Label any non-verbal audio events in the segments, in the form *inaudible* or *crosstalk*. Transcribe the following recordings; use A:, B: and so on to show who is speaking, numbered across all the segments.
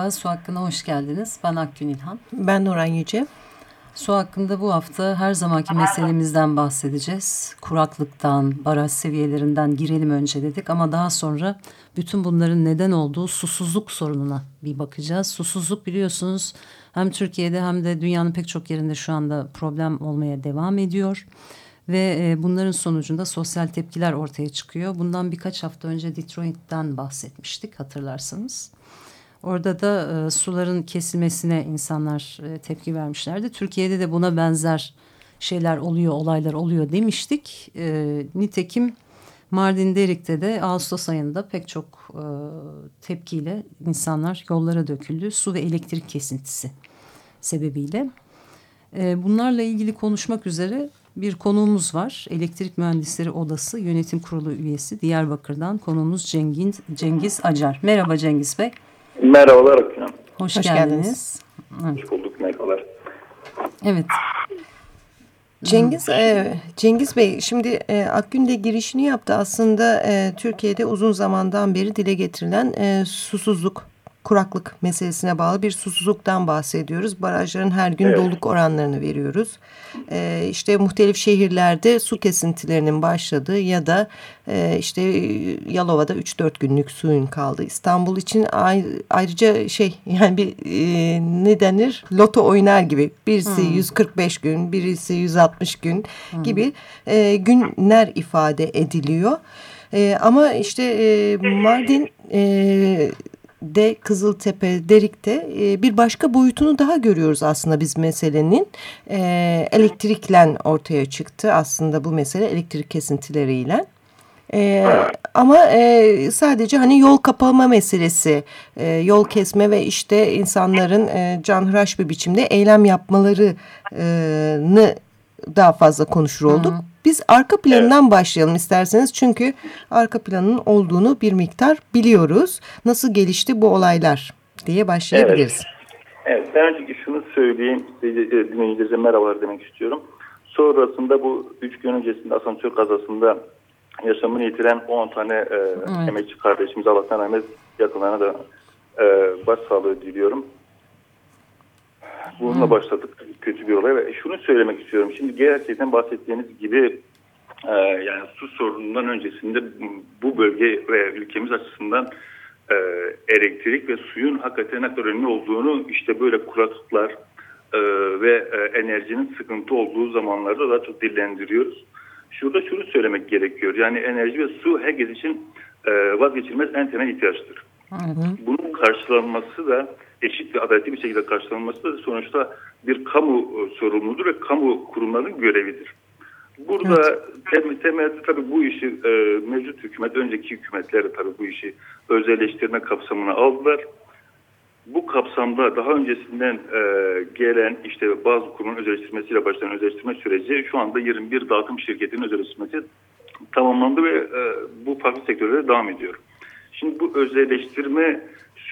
A: Merhaba, Su Hakkı'na hoş geldiniz. Ben Akgün İlhan.
B: Ben Nuran Yüce.
A: Su hakkında bu hafta her zamanki meselemizden bahsedeceğiz. Kuraklıktan, baraj seviyelerinden girelim önce dedik ama daha sonra bütün bunların neden olduğu susuzluk sorununa bir bakacağız. Susuzluk biliyorsunuz hem Türkiye'de hem de dünyanın pek çok yerinde şu anda problem olmaya devam ediyor. Ve e, bunların sonucunda sosyal tepkiler ortaya çıkıyor. Bundan birkaç hafta önce Detroit'ten bahsetmiştik hatırlarsanız. Orada da e, suların kesilmesine insanlar e, tepki vermişlerdi. Türkiye'de de buna benzer şeyler oluyor, olaylar oluyor demiştik. E, nitekim Mardin Derik'te de Ağustos ayında pek çok e, tepkiyle insanlar yollara döküldü. Su ve elektrik kesintisi sebebiyle. E, bunlarla ilgili konuşmak üzere bir konuğumuz var. Elektrik Mühendisleri Odası Yönetim Kurulu üyesi Diyarbakır'dan konuğumuz Cengiz, Cengiz Acar. Merhaba Cengiz Bey.
C: Merhabalar Akgün
A: Hoş, Hoş geldiniz. geldiniz.
C: Hoş bulduk merhabalar.
A: Evet.
B: Cengiz e, Cengiz Bey şimdi e, Akgün de girişini yaptı. Aslında e, Türkiye'de uzun zamandan beri dile getirilen e, susuzluk kuraklık meselesine bağlı bir susuzluktan bahsediyoruz. Barajların her gün evet. doluluk oranlarını veriyoruz. Ee, işte muhtelif şehirlerde su kesintilerinin başladığı ya da e, işte Yalova'da 3-4 günlük suyun kaldı. İstanbul için ayrıca şey *laughs* yani bir e, ne denir loto oynar gibi birisi hmm. 145 gün birisi 160 gün hmm. gibi e, günler ifade ediliyor. E, ama işte e, Mardin e, de Kızıltepe, Derik'te e, bir başka boyutunu daha görüyoruz aslında biz meselenin. E, elektrikle ortaya çıktı aslında bu mesele elektrik kesintileriyle. Ee, ama e, sadece hani yol kapama meselesi, e, yol kesme ve işte insanların e, canhıraş bir biçimde eylem yapmalarını daha fazla konuşur olduk. Hı. Biz arka planından evet. başlayalım isterseniz. Çünkü arka planın olduğunu bir miktar biliyoruz. Nasıl gelişti bu olaylar diye başlayabiliriz.
C: Evet, evet ben önce şunu söyleyeyim. E, dinleyicilerimize merhabalar demek istiyorum. Sonrasında bu üç gün öncesinde asansör kazasında yaşamını yitiren 10 tane e, evet. emekçi kardeşimiz Allah'tan rahmet yakınlarına da e, başsağlığı diliyorum. Bununla başladık kötü bir olay ve şunu söylemek istiyorum. Şimdi gerçekten bahsettiğiniz gibi e, yani su sorunundan öncesinde bu bölge ve ülkemiz açısından e, elektrik ve suyun hakikaten ne kadar önemli olduğunu işte böyle kuraklıklar e, ve e, enerjinin sıkıntı olduğu zamanlarda daha çok dillendiriyoruz. Şurada şunu söylemek gerekiyor. Yani enerji ve su herkes için e, vazgeçilmez en temel ihtiyaçtır. Hı hı. Bunun karşılanması da eşit ve adaletli bir şekilde karşılanması da sonuçta bir kamu e, sorumludur ve kamu kurumlarının görevidir. Burada evet. tem, temelde tabii bu işi e, mevcut hükümet, önceki hükümetler de tabii bu işi özelleştirme kapsamına aldılar. Bu kapsamda daha öncesinden e, gelen işte bazı kurumun özelleştirmesiyle başlayan özelleştirme süreci şu anda 21 dağıtım şirketinin özelleştirmesi tamamlandı ve e, bu farklı sektörlere devam ediyor. Şimdi bu özelleştirme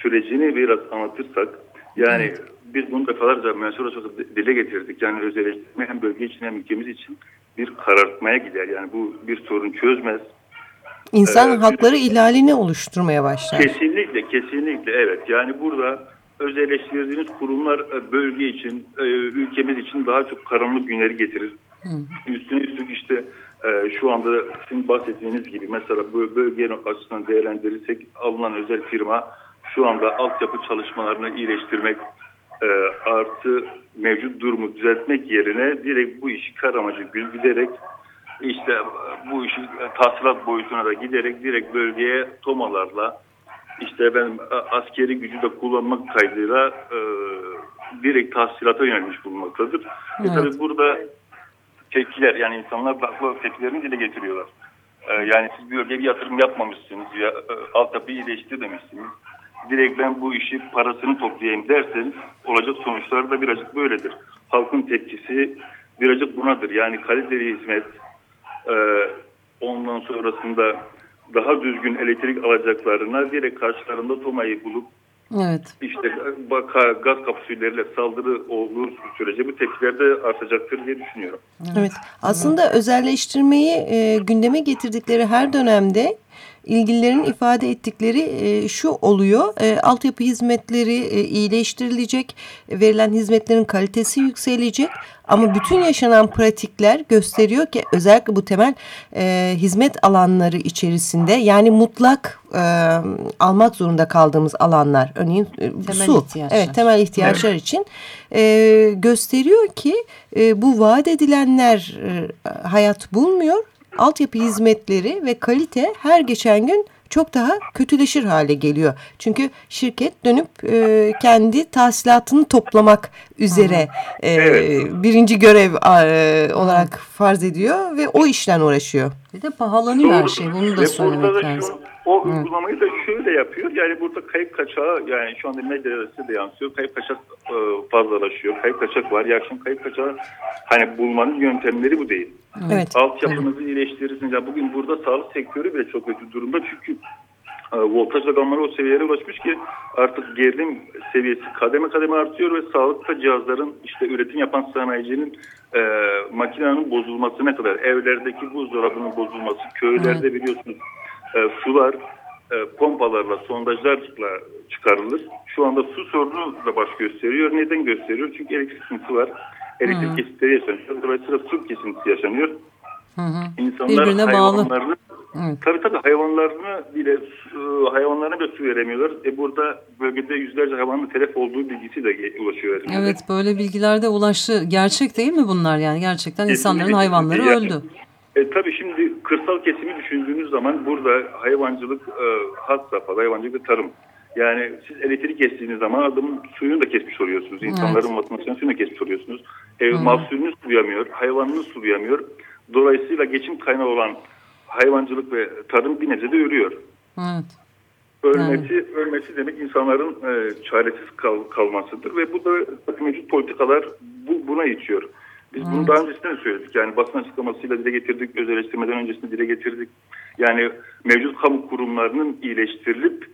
C: sürecini biraz anlatırsak yani evet. biz bunu defalarca mühendisler dile getirdik. Yani özelleştirme hem bölge için hem ülkemiz için bir karartmaya gider. Yani bu bir sorun çözmez.
B: İnsan ee, hakları bir, ihlalini oluşturmaya başlar.
C: Kesinlikle, kesinlikle evet. Yani burada özelleştirdiğiniz kurumlar e, bölge için, e, ülkemiz için daha çok karanlık günleri getirir. Hı. Üstüne üstlük işte e, şu anda sizin bahsettiğiniz gibi mesela bu bölge açısından değerlendirirsek alınan özel firma şu anda altyapı çalışmalarını iyileştirmek e, artı mevcut durumu düzeltmek yerine direkt bu işi kar amacı giderek işte bu işi tahsilat boyutuna da giderek direkt bölgeye tomalarla işte ben askeri gücü de kullanmak kaydıyla e, direkt tahsilata yönelmiş bulunmaktadır. E, evet. E tabi burada tepkiler yani insanlar farklı tepkilerini dile getiriyorlar. E, yani siz bir bölgeye bir yatırım yapmamışsınız ya e, altyapıyı iyileştirmemişsiniz. Direkt ben bu işi parasını toplayayım derseniz olacak sonuçlar da birazcık böyledir. Halkın tepkisi birazcık bunadır. Yani kaliteli hizmet, e, ondan sonrasında daha düzgün elektrik alacaklarına direkt karşılarında TOMA'yı bulup
A: Evet.
C: işte baka, gaz kapsülleriyle saldırı olduğu sürece bu tepkiler de artacaktır diye düşünüyorum.
B: Evet. Aslında özelleştirmeyi e, gündeme getirdikleri her dönemde ilgililerin ifade ettikleri e, şu oluyor. E, altyapı hizmetleri e, iyileştirilecek, verilen hizmetlerin kalitesi yükselecek. Ama bütün yaşanan pratikler gösteriyor ki özellikle bu temel e, hizmet alanları içerisinde yani mutlak e, almak zorunda kaldığımız alanlar örneğin e,
A: Temel
B: su,
A: ihtiyaçlar.
B: evet temel ihtiyaçlar için e, gösteriyor ki e, bu vaat edilenler e, hayat bulmuyor. Altyapı hizmetleri ve kalite her geçen gün çok daha kötüleşir hale geliyor. Çünkü şirket dönüp e, kendi tahsilatını toplamak üzere e,
C: Evet.
B: birinci görev e, olarak farz ediyor ve o işten uğraşıyor.
A: Bir de pahalanıyor her
C: Doğru.
A: şey. Bunu da
C: Ve
A: söylemek lazım.
C: O uygulamayı da şöyle yapıyor. Yani burada kayıp kaçağı yani şu anda medyada de yansıyor. Kayıp kaçak e, fazlalaşıyor. Kayıp kaçak var. Ya şimdi kayıp kaçağı hani bulmanın yöntemleri bu değil.
B: Evet.
C: Altyapınızı iyileştirirsiniz. Ya bugün burada sağlık sektörü bile çok kötü durumda. Çünkü e, voltaj rakamları o seviyelere ulaşmış ki artık gerilim seviyesi kademe kademe artıyor ve sağlıkta cihazların işte üretim yapan sanayicinin e, makinenin bozulmasına kadar evlerdeki buzdolabının bozulması, köylerde biliyorsunuz e, sular e, pompalarla, sondajlarla çıkarılır. Şu anda su sorunu da baş gösteriyor. Neden gösteriyor? Çünkü elektrik sıkıntısı var. Elektrik kesintisi yaşanıyor. Dolayısıyla su kesintisi yaşanıyor.
A: Hı hı.
C: İnsanlar
A: Birbirine bağlı.
C: hayvanlarını
A: Evet.
C: tabii tabii hayvanlarını bile hayvanlarına bile su veremiyorlar. E burada bölgede yüzlerce hayvanın telef olduğu bilgisi de ulaşıyor. elimize.
A: Evet böyle bilgiler de ulaştı. Gerçek değil mi bunlar yani? Gerçekten insanların hayvanları öldü.
C: E, tabii şimdi kırsal kesimi düşündüğünüz zaman burada hayvancılık e, had safhada hayvancılık ve tarım. Yani siz elektrik kestiğiniz zaman adamın suyunu da kesmiş oluyorsunuz. İnsanların vatandaşların suyunu da kesmiş oluyorsunuz. E, mahsulünü sulayamıyor, hayvanını sulayamıyor. Dolayısıyla geçim kaynağı olan hayvancılık ve tarım bir nebze de ölüyor.
A: Evet.
C: Ölmesi, ölmesi demek insanların e, çaresiz kal, kalmasıdır ve bu da mevcut politikalar bu, buna itiyor. Biz bunu daha öncesinde de söyledik. Yani basın açıklamasıyla dile getirdik, özelleştirmeden öncesinde dile getirdik. Yani mevcut kamu kurumlarının iyileştirilip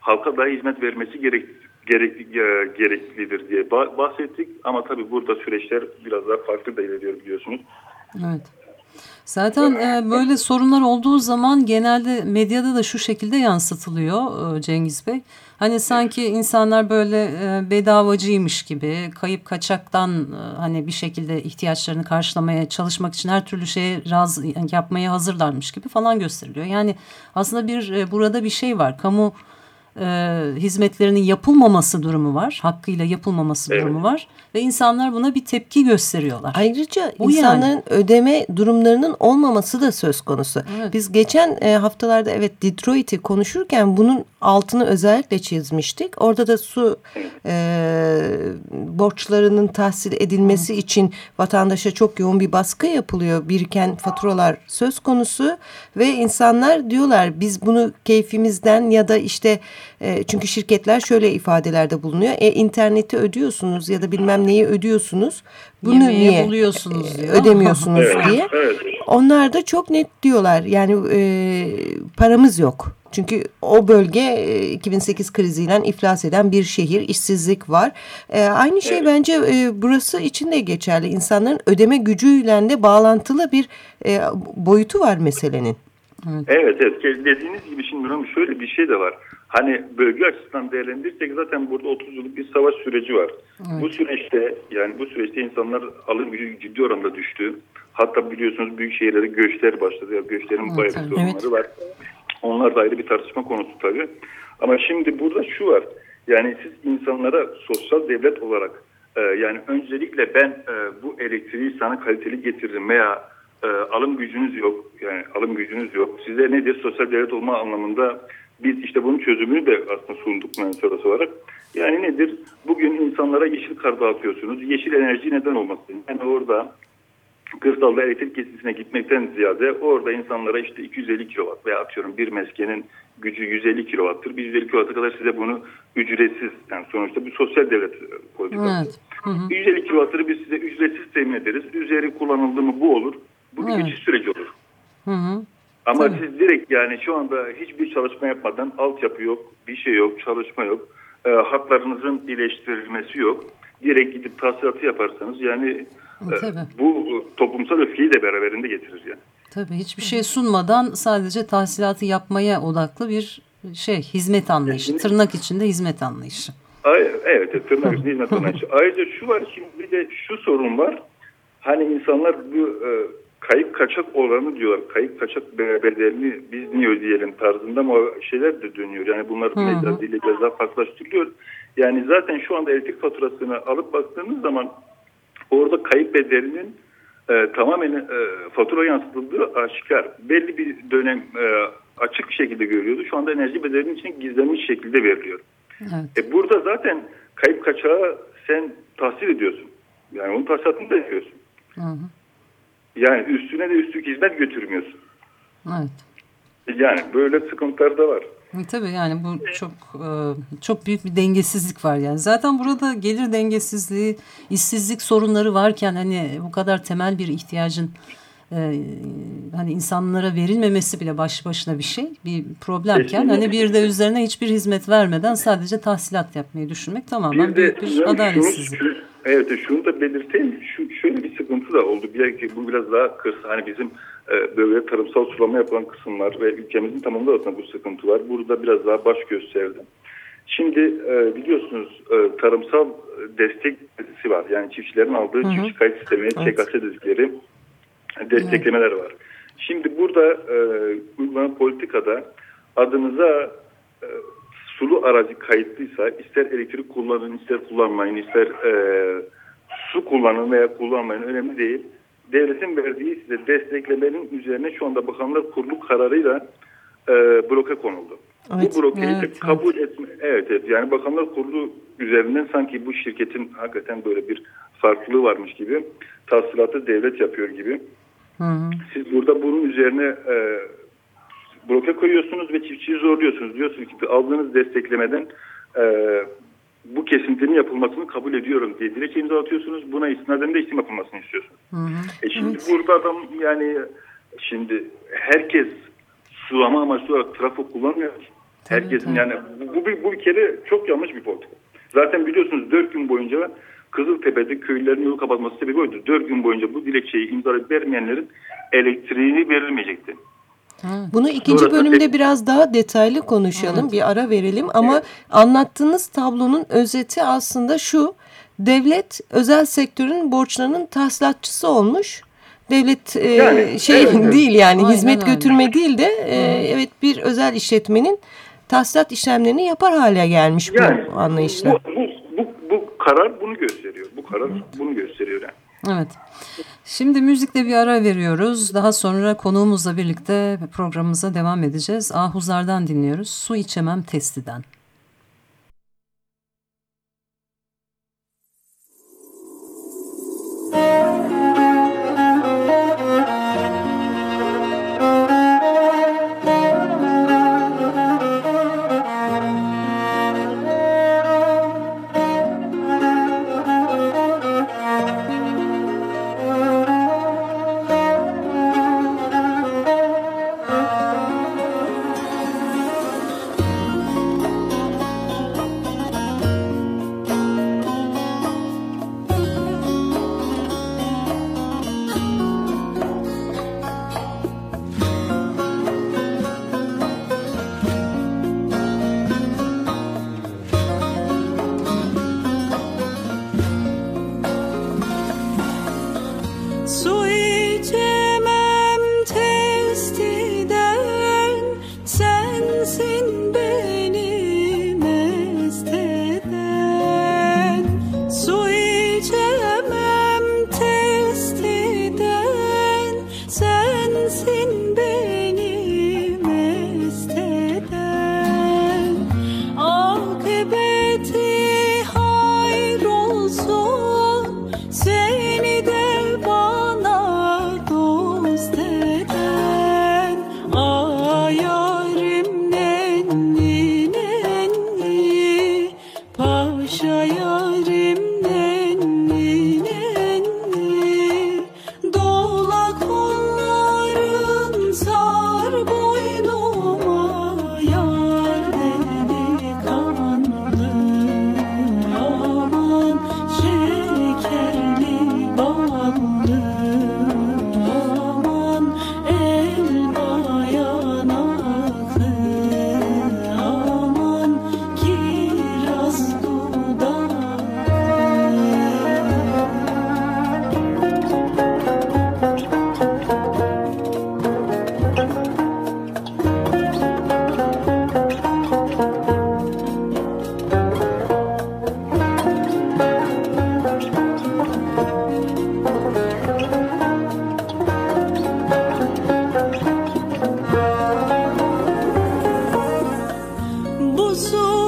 C: halka daha hizmet vermesi gerek, gerek, e, gereklidir diye ba- bahsettik. Ama tabii burada süreçler biraz daha farklı da ilerliyor biliyorsunuz.
A: Evet. Zaten e, böyle sorunlar olduğu zaman genelde medyada da şu şekilde yansıtılıyor e, Cengiz Bey. Hani sanki insanlar böyle e, bedavacıymış gibi kayıp kaçaktan e, hani bir şekilde ihtiyaçlarını karşılamaya çalışmak için her türlü şeye razı yapmaya hazırlarmış gibi falan gösteriliyor. Yani aslında bir e, burada bir şey var. Kamu e, hizmetlerinin yapılmaması durumu var. Hakkıyla yapılmaması
C: Evet.
A: durumu var. Ve insanlar buna bir tepki gösteriyorlar.
B: Ayrıca
A: Bu
B: insanların ödeme durumlarının olmaması da söz konusu.
A: Evet.
B: Biz geçen e, haftalarda evet Detroit'i konuşurken bunun altını özellikle çizmiştik. Orada da su e, borçlarının tahsil edilmesi için vatandaşa çok yoğun bir baskı yapılıyor. Biriken faturalar söz konusu ve insanlar diyorlar biz bunu keyfimizden ya da işte e, çünkü şirketler şöyle ifadelerde bulunuyor. E, interneti ödüyorsunuz ya da bilmem neyi ödüyorsunuz. Bunu
A: Yemeği
B: niye
A: buluyorsunuz
B: e,
A: diyor.
B: ödemiyorsunuz
C: Evet,
B: diye.
C: evet.
B: Onlar da çok net diyorlar. Yani e, paramız yok. Çünkü o bölge e, 2008 kriziyle iflas eden bir şehir, işsizlik var. E, aynı şey
C: Evet.
B: bence e, burası için de geçerli. İnsanların ödeme gücüyle de bağlantılı bir e, boyutu var meselenin.
C: Evet evet dediğiniz gibi şimdi şöyle bir şey de var. Hani bölge açısından değerlendirirsek zaten burada 30 yıllık bir savaş süreci var. Bu süreçte yani bu süreçte insanlar alım gücü ciddi oranda düştü. Hatta biliyorsunuz büyük şehirlere göçler başladı. Ya göçlerin
A: Evet,
C: bayağı
A: evet.
C: sorunları var. Onlar da ayrı bir tartışma konusu tabii. Ama şimdi burada şu var. Yani siz insanlara sosyal devlet olarak e, yani öncelikle ben e, bu elektriği sana kaliteli getiririm veya e, alım gücünüz yok. Yani alım gücünüz yok. Size nedir sosyal devlet olma anlamında biz işte bunun çözümünü de aslında sunduk mühendis odası olarak. Yani nedir? Bugün insanlara yeşil kar dağıtıyorsunuz. Yeşil enerji neden olmasın? Yani orada kırsalda elektrik kesisine gitmekten ziyade orada insanlara işte 250 kilowatt veya atıyorum bir meskenin gücü 150 kilowattır. Bir 150 kilowatta kadar size bunu ücretsiz yani sonuçta bir sosyal devlet politikası. Evet. Hı hı. 150 kilowattları biz size ücretsiz temin ederiz. Üzeri kullanıldı mı bu olur. Bu bir evet. geçiş süreci olur. Hı hı. Ama Tabii. siz direkt yani şu anda hiçbir çalışma yapmadan altyapı yok, bir şey yok, çalışma yok. E, hatlarınızın iyileştirilmesi yok. Direkt gidip tahsilatı yaparsanız yani Tabii. Bu toplumsal öfkeyi de beraberinde getirir yani.
A: Tabii hiçbir şey sunmadan sadece tahsilatı yapmaya odaklı bir şey hizmet anlayışı. Tırnak içinde hizmet anlayışı.
C: Evet tırnak *laughs* içinde hizmet anlayışı. Ayrıca şu var şimdi bir de şu sorun var. Hani insanlar bu e, kayıp kaçak oranı diyorlar. Kayıp kaçak bedelini biz niye ödeyelim tarzında ama şeyler de dönüyor. Yani bunlar mecazıyla biraz daha farklılaştırılıyor. Yani zaten şu anda elektrik faturasını alıp baktığınız zaman orada kayıp bedelinin e, tamamen e, fatura yansıtıldığı aşikar. Belli bir dönem e, açık şekilde görüyordu. Şu anda enerji bedelinin için gizlenmiş şekilde veriliyor. Evet. E, burada zaten kayıp kaçağı sen tahsil ediyorsun. Yani onun tahsilatını da yapıyorsun. Hı hı. Yani üstüne de üstlük hizmet götürmüyorsun. Evet. Yani böyle sıkıntılar da var.
A: Tabii yani bu çok e, çok büyük bir dengesizlik var yani. Zaten burada gelir dengesizliği, işsizlik sorunları varken hani bu kadar temel bir ihtiyacın e, hani insanlara verilmemesi bile baş başına bir şey, bir problemken hani bir de üzerine hiçbir hizmet vermeden sadece tahsilat yapmayı düşünmek tamamen bir büyük bir adaletsizlik. Şunu,
C: evet şunu da belirteyim. Şu, şöyle bir sıkıntı da oldu. Bir, bu biraz daha kırsal. Hani bizim e, böyle tarımsal sulama yapılan kısımlar ve ülkemizin tamamında aslında bu sıkıntı var. Burada biraz daha baş gösterdim. Şimdi e, biliyorsunuz e, tarımsal destekçisi var. Yani çiftçilerin aldığı hı hı. çiftçi kayıt sistemi, evet. ÇKS dedikleri desteklemeler var. Şimdi burada e, uygulanan politikada adınıza e, sulu arazi kayıtlıysa ister elektrik kullanın, ister kullanmayın, ister e, su kullanın veya kullanmayın önemli değil devletin verdiği size desteklemenin üzerine şu anda Bakanlar Kurulu kararıyla e, bloke konuldu. Evet, bu blokeyi evet, kabul evet. etme evet evet yani Bakanlar Kurulu üzerinden sanki bu şirketin hakikaten böyle bir farklılığı varmış gibi tahsilatı devlet yapıyor gibi. Hı hı. Siz burada bunun üzerine e, bloke koyuyorsunuz ve çiftçiyi zorluyorsunuz. Diyorsunuz ki aldığınız desteklemeden e, bu kesintinin yapılmasını kabul ediyorum diye dilekçe imza atıyorsunuz. Buna istinaden de işlem yapılmasını istiyorsunuz. Hı hı. E şimdi evet. burada adam yani şimdi herkes sulama amaçlı olarak trafo kullanmıyor. Herkesin tabii. yani bu, bu, bu bir kere çok yanlış bir politika. Zaten biliyorsunuz dört gün boyunca Kızıltepe'de köylerin yolu kapatması sebebi oydu. Dört gün boyunca bu dilekçeyi imzalayıp vermeyenlerin elektriğini verilmeyecekti.
B: Bunu ikinci Sonrasında bölümde tek... biraz daha detaylı konuşalım. Evet. Bir ara verelim ama evet. anlattığınız tablonun özeti aslında şu. Devlet özel sektörün borçlarının tahsilatçısı olmuş. Devlet e, yani, şey evet, değil yani Aynen hizmet öyle. götürme değil de e, evet bir özel işletmenin tahsilat işlemlerini yapar hale gelmiş yani, bu anlayışla.
C: Bu, bu, bu, bu karar bunu gösteriyor. Bu karar evet. bunu gösteriyor yani.
A: Evet. Şimdi müzikle bir ara veriyoruz. Daha sonra konuğumuzla birlikte programımıza devam edeceğiz. Ahuzlardan dinliyoruz. Su içemem testiden.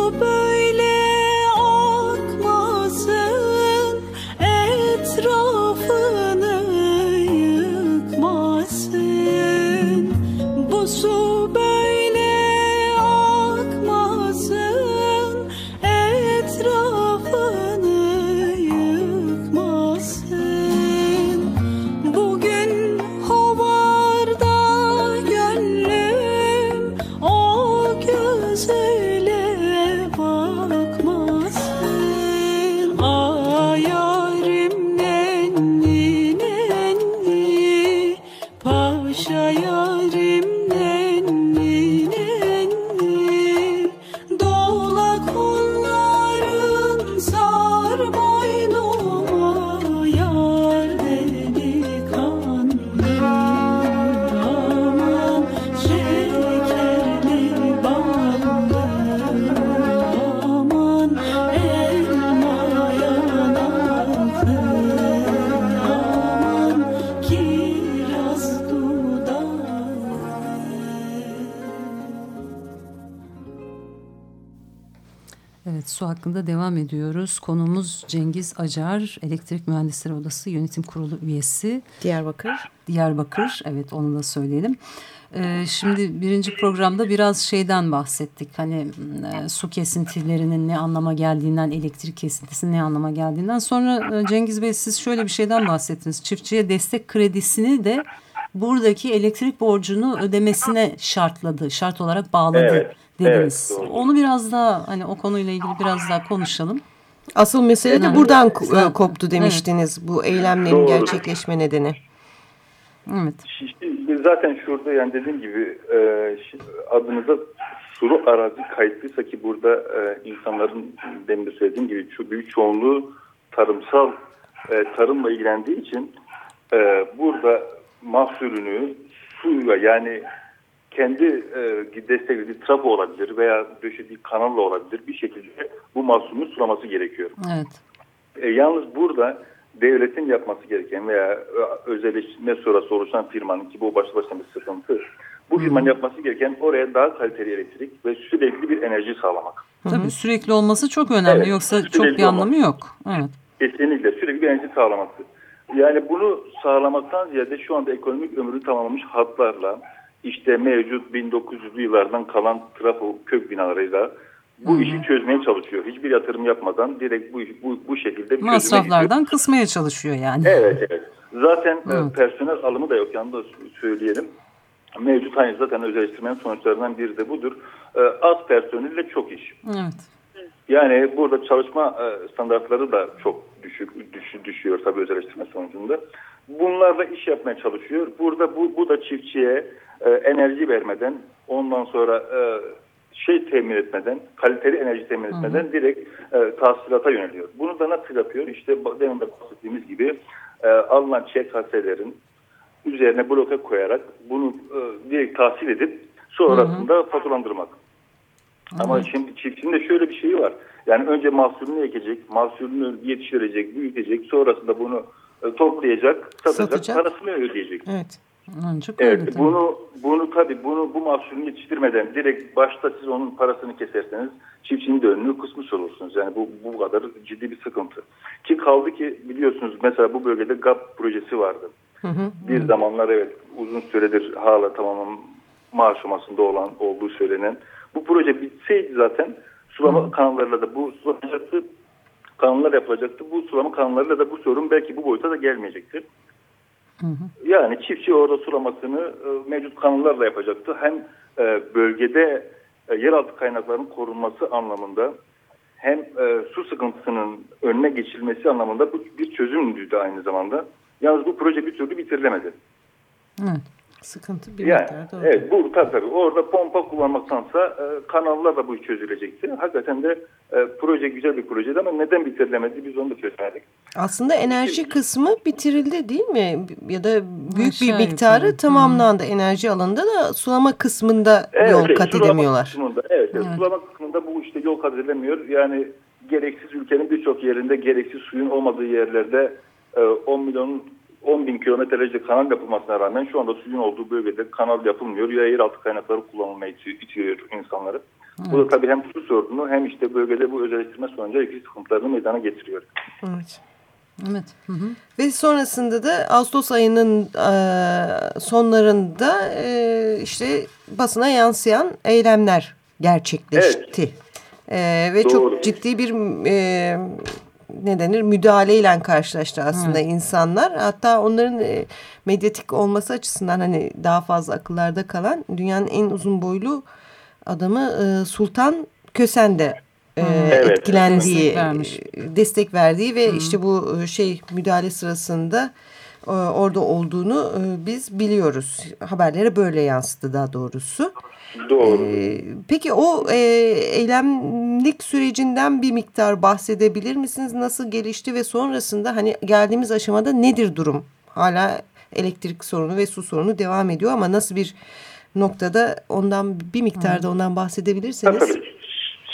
A: Super. Hakkında devam ediyoruz. Konumuz Cengiz Acar, Elektrik Mühendisleri Odası Yönetim Kurulu üyesi.
B: Diyarbakır.
A: Diyarbakır, evet onu da söyleyelim. Ee, şimdi birinci programda biraz şeyden bahsettik. Hani e, su kesintilerinin ne anlama geldiğinden, elektrik kesintisinin ne anlama geldiğinden. Sonra e, Cengiz Bey siz şöyle bir şeyden bahsettiniz. Çiftçiye destek kredisini de buradaki elektrik borcunu ödemesine şartladı, şart olarak bağladı. Evet dediniz. Evet, Onu biraz daha hani o konuyla ilgili biraz daha konuşalım.
B: Asıl mesele de buradan Zaten, koptu demiştiniz evet. bu eylemlerin doğru. gerçekleşme nedeni.
C: Evet. Şimdi zaten şurada yani dediğim gibi e, adınıza suru arazi kayıtlıysa ki burada e, insanların demin de söylediğim gibi şu büyük çoğunluğu tarımsal e, tarımla ilgilendiği için e, burada mahsulünü suyla yani kendi e, desteklediği trafo olabilir veya döşediği kanalla olabilir bir şekilde bu mahsulün sulaması gerekiyor.
A: Evet.
C: E, yalnız burada devletin yapması gereken veya e, özelleştirme sonrası oluşan firmanın ki bu başlı başına bir sıkıntı. Bu firmanın yapması gereken oraya daha kaliteli elektrik ve sürekli bir enerji sağlamak.
A: Tabii sürekli olması çok önemli evet, yoksa çok bir anlamı yok. Evet.
C: Kesinlikle sürekli bir enerji sağlaması. Yani bunu sağlamaktan ziyade şu anda ekonomik ömrü tamamlamış hatlarla işte mevcut 1900'lü yıllardan kalan trafo kök binalarıyla bu Hı -hı. işi çözmeye çalışıyor. Hiçbir yatırım yapmadan direkt bu bu, bu şekilde
A: masraflardan kısmaya çalışıyor yani.
C: Evet evet. Zaten evet. personel alımı da yok yanında söyleyelim. Mevcut aynı zaten özelleştirmenin sonuçlarından biri de budur. Ee, az personelle çok iş.
A: Evet.
C: Yani burada çalışma e, standartları da çok düşük düş, düşüyor tabii özelleştirme sonucunda. Bunlarla iş yapmaya çalışıyor. Burada bu, bu da çiftçiye e, enerji vermeden ondan sonra e, şey temin etmeden, kaliteli enerji temin etmeden hı hı. direkt e, tahsilata yöneliyor. Bunu da nasıl yapıyor? İşte demin de bahsettiğimiz gibi e, alınan ÇKS'lerin üzerine bloke koyarak bunu e, direkt tahsil edip sonrasında hı hı. fatulandırmak. Hı hı. Ama şimdi çiftçinin de şöyle bir şeyi var. Yani önce mahsulünü ekecek, mahsulünü yetiştirecek, büyütecek, sonrasında bunu e, toplayacak, satacak, satacak. parasını ödeyecek.
A: Evet.
C: Ancak evet, öyle bunu bunu tabii bunu bu mahsulünü yetiştirmeden direkt başta siz onun parasını keserseniz çiftçinin de önünü kısmış olursunuz. Yani bu bu kadar ciddi bir sıkıntı. Ki kaldı ki biliyorsunuz mesela bu bölgede GAP projesi vardı. Hı hı, bir hı. zamanlar evet uzun süredir hala tamamen maaş aşamasında olan olduğu söylenen. Bu proje bitseydi zaten sulama hı. kanallarıyla da bu sulanacaktı. Kanallar yapılacaktı. Bu sulama kanallarıyla da bu sorun belki bu boyuta da gelmeyecektir. Hı hı. Yani çiftçi orada sulamasını e, mevcut kanallarla yapacaktı. Hem e, bölgede e, yeraltı kaynaklarının korunması anlamında hem e, su sıkıntısının önüne geçilmesi anlamında bu bir çözümdü aynı zamanda. Yalnız bu proje bir türlü bitirilemedi.
A: Evet. Sıkıntı bir
C: yani, miktarda Evet bu tabii tabii orada pompa kullanmaktansa e, kanallarla bu iş çözülecekti. Hakikaten de e, proje güzel bir projeydi ama neden bitirilemedi biz onu da çözemedik.
B: Aslında enerji kısmı bitirildi değil mi? Ya da büyük Aşağı bir miktarı yukarı. tamamlandı hmm. enerji alanında da sulama kısmında evet, yol kat edemiyorlar.
C: Kısmında, evet, evet, evet sulama kısmında bu işte yol kat edilemiyor. Yani gereksiz ülkenin birçok yerinde gereksiz suyun olmadığı yerlerde 10 e, milyon 10 bin kilometrelerce kanal yapılmasına rağmen şu anda suyun olduğu bölgede kanal yapılmıyor. Ya yeraltı kaynakları kullanılmaya itiyor insanları. Evet. Bu da tabii hem su sorunu hem işte bölgede bu özelleştirme sonucu iki sıkıntılarını meydana getiriyor.
A: Evet. Evet. Hı hı.
B: Ve sonrasında da Ağustos ayının e, sonlarında e, işte basına yansıyan eylemler gerçekleşti. Evet. E, ve Doğru. çok ciddi bir e, ne denir müdahaleyle karşılaştı aslında Hı. insanlar. Hatta onların e, medyatik olması açısından hani daha fazla akıllarda kalan dünyanın en uzun boylu adamı e, Sultan Kösen de e, evet, etkilendiği, destek, vermiş. destek verdiği ve Hı. işte bu şey müdahale sırasında e, orada olduğunu e, biz biliyoruz. Haberlere böyle yansıdı daha doğrusu.
C: Doğru.
B: Ee, peki o e, eylemlik sürecinden bir miktar bahsedebilir misiniz? Nasıl gelişti ve sonrasında hani geldiğimiz aşamada nedir durum? Hala elektrik sorunu ve su sorunu devam ediyor ama nasıl bir noktada ondan bir miktarda ondan bahsedebilirseniz.
C: Tabii, tabii.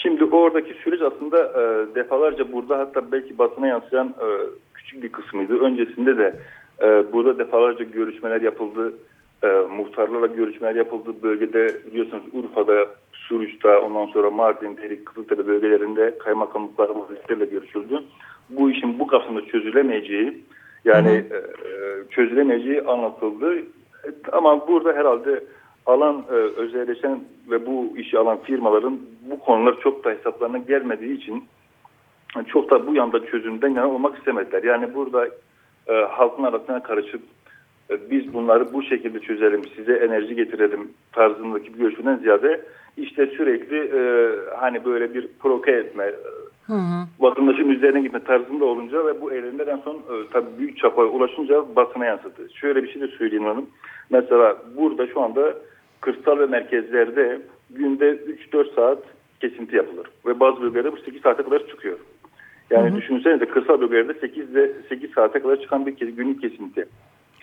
C: Şimdi oradaki süreç aslında e, defalarca burada hatta belki basına yansıyan e, küçük bir kısmıydı. Öncesinde de e, burada defalarca görüşmeler yapıldı. E, muhtarlarla görüşmeler yapıldı. Bölgede biliyorsunuz Urfa'da, Suruç'ta, ondan sonra Mardin, Terik, Kızıltepe bölgelerinde kaymakamlıklarla vaziyetlerle görüşüldü. Bu işin bu kapsamda çözülemeyeceği yani hı hı. E, çözülemeyeceği anlatıldı. E, ama burada herhalde alan e, özelleşen ve bu işi alan firmaların bu konular çok da hesaplarına gelmediği için çok da bu yanda çözümden yana olmak istemediler. Yani burada e, halkın arasına karışıp e, biz bunları bu şekilde çözelim, size enerji getirelim tarzındaki bir görüşmeden ziyade işte sürekli e, hani böyle bir proke etme, hı hı. vatandaşın üzerine gitme tarzında olunca ve bu eylemler en son e, tabii büyük çapa ulaşınca basına yansıdı. Şöyle bir şey de söyleyeyim hanım. Mesela burada şu anda kırsal ve merkezlerde günde 3-4 saat kesinti yapılır. Ve bazı bölgelerde bu 8 saate kadar çıkıyor. Yani hı hı. düşünsenize kırsal bölgelerde 8 ile 8 saate kadar çıkan bir günlük kesinti.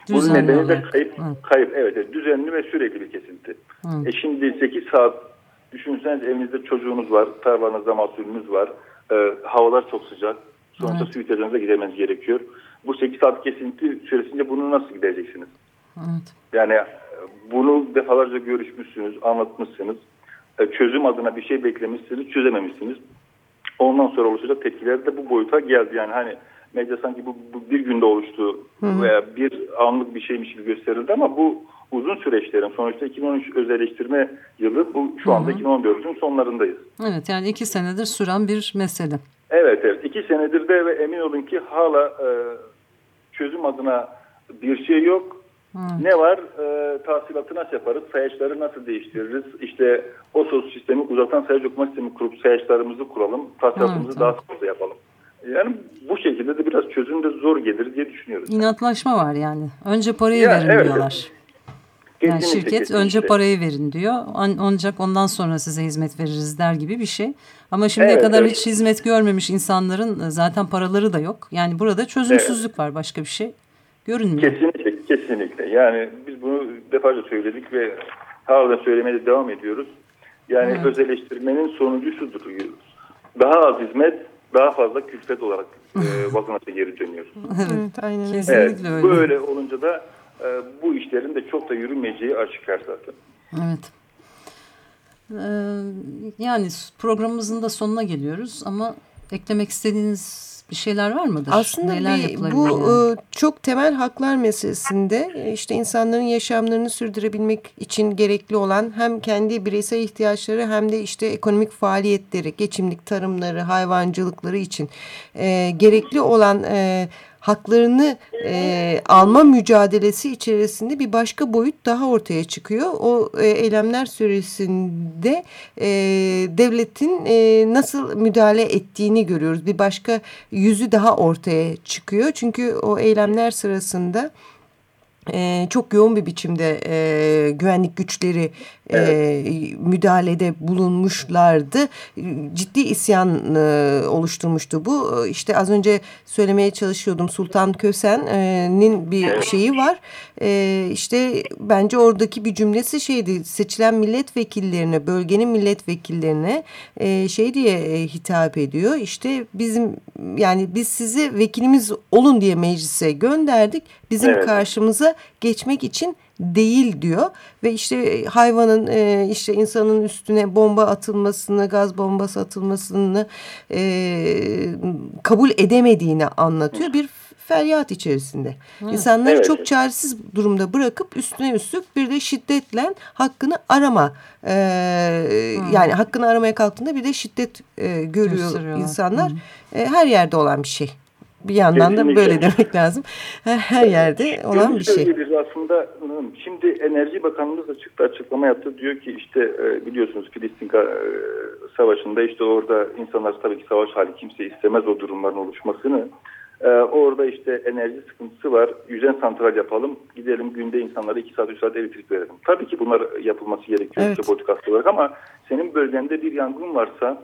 C: Bunun nedeni de kayıp, kayıp evet, evet düzenli ve sürekli bir kesinti. Hı. E şimdi 8 saat düşünseniz evinizde çocuğunuz var, tarlanızda mahsulünüz var, e, havalar çok sıcak, sonuçta evet. su ihtiyacınıza gidemeniz gerekiyor. Bu 8 saat kesinti süresince bunu nasıl gideceksiniz? Evet. Yani bunu defalarca görüşmüşsünüz, anlatmışsınız. E, çözüm adına bir şey beklemişsiniz, çözememişsiniz. Ondan sonra oluşacak tepkiler de bu boyuta geldi. Yani hani medya sanki bu, bu bir günde oluştu veya bir anlık bir şeymiş gibi gösterildi ama bu uzun süreçlerin sonuçta 2013 özelleştirme yılı bu şu anda 2014'ün sonlarındayız.
A: Evet yani iki senedir süren bir mesele.
C: Evet evet iki senedir de ve emin olun ki hala e, çözüm adına bir şey yok Evet. Ne var? E, tahsilatı nasıl yaparız? Sayaçları nasıl değiştiririz? İşte o sos sistemi uzaktan sayaç okuma sistemi kurup sayaçlarımızı kuralım. Tahsilatımızı daha fazla yapalım. Yani bu şekilde de biraz çözüm de zor gelir diye düşünüyoruz.
A: İnatlaşma var yani. Önce parayı ya, verin evet, diyorlar. Yani şirket kesinlikle. önce parayı verin diyor. Ancak ondan sonra size hizmet veririz der gibi bir şey. Ama şimdiye evet, kadar evet. hiç hizmet görmemiş insanların e, zaten paraları da yok. Yani burada çözümsüzlük evet. var başka bir şey görünmüyor.
C: Kesinlikle. Kesinlikle. Yani biz bunu defalarca söyledik ve hala söylemeye devam ediyoruz. Yani evet. özelleştirmenin sonucu şudur. Daha az hizmet, daha fazla külfet olarak e, *laughs* vatandaşa geri dönüyor.
A: Evet, aynen. Kesinlikle
C: evet, öyle. Böyle olunca da e, bu işlerin de çok da yürümeyeceği aşikar zaten.
A: Evet. Ee, yani programımızın da sonuna geliyoruz ama eklemek istediğiniz bir şeyler var mıdır?
B: Aslında Neler bir, bu yani? E, çok temel haklar meselesinde e, işte insanların yaşamlarını sürdürebilmek için gerekli olan hem kendi bireysel ihtiyaçları hem de işte ekonomik faaliyetleri, geçimlik tarımları, hayvancılıkları için e, gerekli olan e, haklarını e, alma mücadelesi içerisinde bir başka boyut daha ortaya çıkıyor. O e, eylemler süresinde e, devletin e, nasıl müdahale ettiğini görüyoruz. Bir başka yüzü daha ortaya çıkıyor. Çünkü o eylemler sırasında e, çok yoğun bir biçimde e, güvenlik güçleri e, müdahalede bulunmuşlardı. Ciddi isyan e, oluşturmuştu bu. İşte az önce söylemeye çalışıyordum Sultan Kösen'in bir şeyi var. E, işte bence oradaki bir cümlesi şeydi seçilen milletvekillerine bölgenin milletvekillerine e, şey diye e, hitap ediyor. İşte bizim yani biz sizi vekilimiz olun diye meclise gönderdik. Bizim evet. karşımıza geçmek için değil diyor ve işte hayvanın e, işte insanın üstüne bomba atılmasını gaz bombası atılmasını e, kabul edemediğini anlatıyor bir feryat içerisinde. Evet. İnsanları evet. çok çaresiz durumda bırakıp üstüne üstlük bir de şiddetle hakkını arama e, yani hakkını aramaya kalktığında bir de şiddet e, görüyor insanlar. E, her yerde olan bir şey bir yandan Kesinlikle. da böyle demek lazım. Her yerde olan bir şey.
C: Aslında şimdi Enerji Bakanlığı da çıktı açıklama yaptı. Diyor ki işte e, biliyorsunuz Filistin e, Savaşı'nda işte orada insanlar tabii ki savaş hali kimse istemez o durumların oluşmasını. Ee, orada işte enerji sıkıntısı var. Yüzen santral yapalım. Gidelim günde insanlara 2 saat 3 saat elektrik verelim. Tabii ki bunlar yapılması gerekiyor
B: Evet.
C: politikası olarak ama senin bölgende bir yangın varsa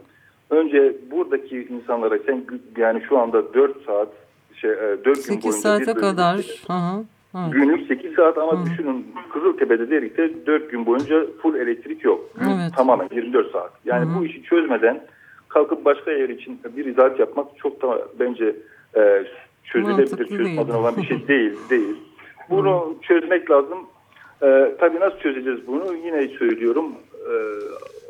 C: önce buradaki insanlara sen yani şu anda 4 saat şey, e, 4 gün
A: 8
C: boyunca
A: saate
C: bir
A: kadar. Hı hı. Evet.
C: Günlük 8 saat ama
A: Hı.
C: düşünün Kızıltepe'de Derik'te 4 gün boyunca full elektrik yok. Gün
A: Evet.
C: Tamamen 24 saat. Yani
A: Hı.
C: bu işi çözmeden kalkıp başka yer için bir izahat yapmak çok da bence e, çözülebilir,
A: değil.
C: olan bir şey *laughs* değil. değil. Bunu çözmek lazım. E, tabii nasıl çözeceğiz bunu? Yine söylüyorum. E,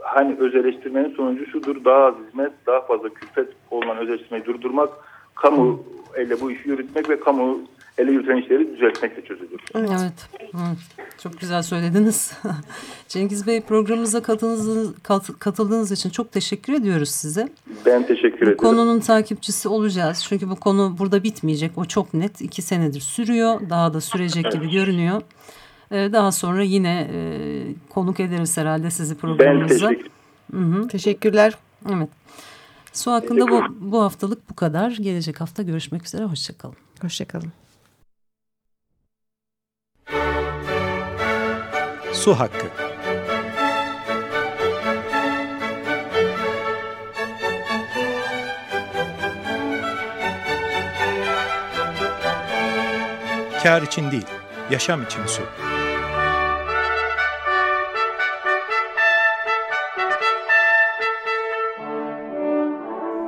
C: hani özelleştirmenin sonucu şudur. Daha az hizmet, daha fazla külfet olan özelleştirmeyi durdurmak, kamu elle bu işi yürütmek ve kamu ele yürüten işleri düzeltmekle çözülür.
A: Evet. evet. Çok güzel söylediniz. *laughs* Cengiz Bey programımıza katıldığınız, kat- katıldığınız için çok teşekkür ediyoruz size.
C: Ben teşekkür
A: Bu
C: ederim.
A: konunun takipçisi olacağız. Çünkü bu konu burada bitmeyecek. O çok net. İki senedir sürüyor. Daha da sürecek gibi görünüyor. Ee, Daha sonra yine e, konuk ederiz herhalde sizi
C: Ben
A: programımıza.
C: teşekkür
A: Hı hı.
B: Teşekkürler.
A: Evet. Su hakkında bu, bu haftalık bu kadar. Gelecek hafta görüşmek üzere. Hoşçakalın.
B: Hoşçakalın.
D: Su hakkı. Kar için değil, yaşam için su.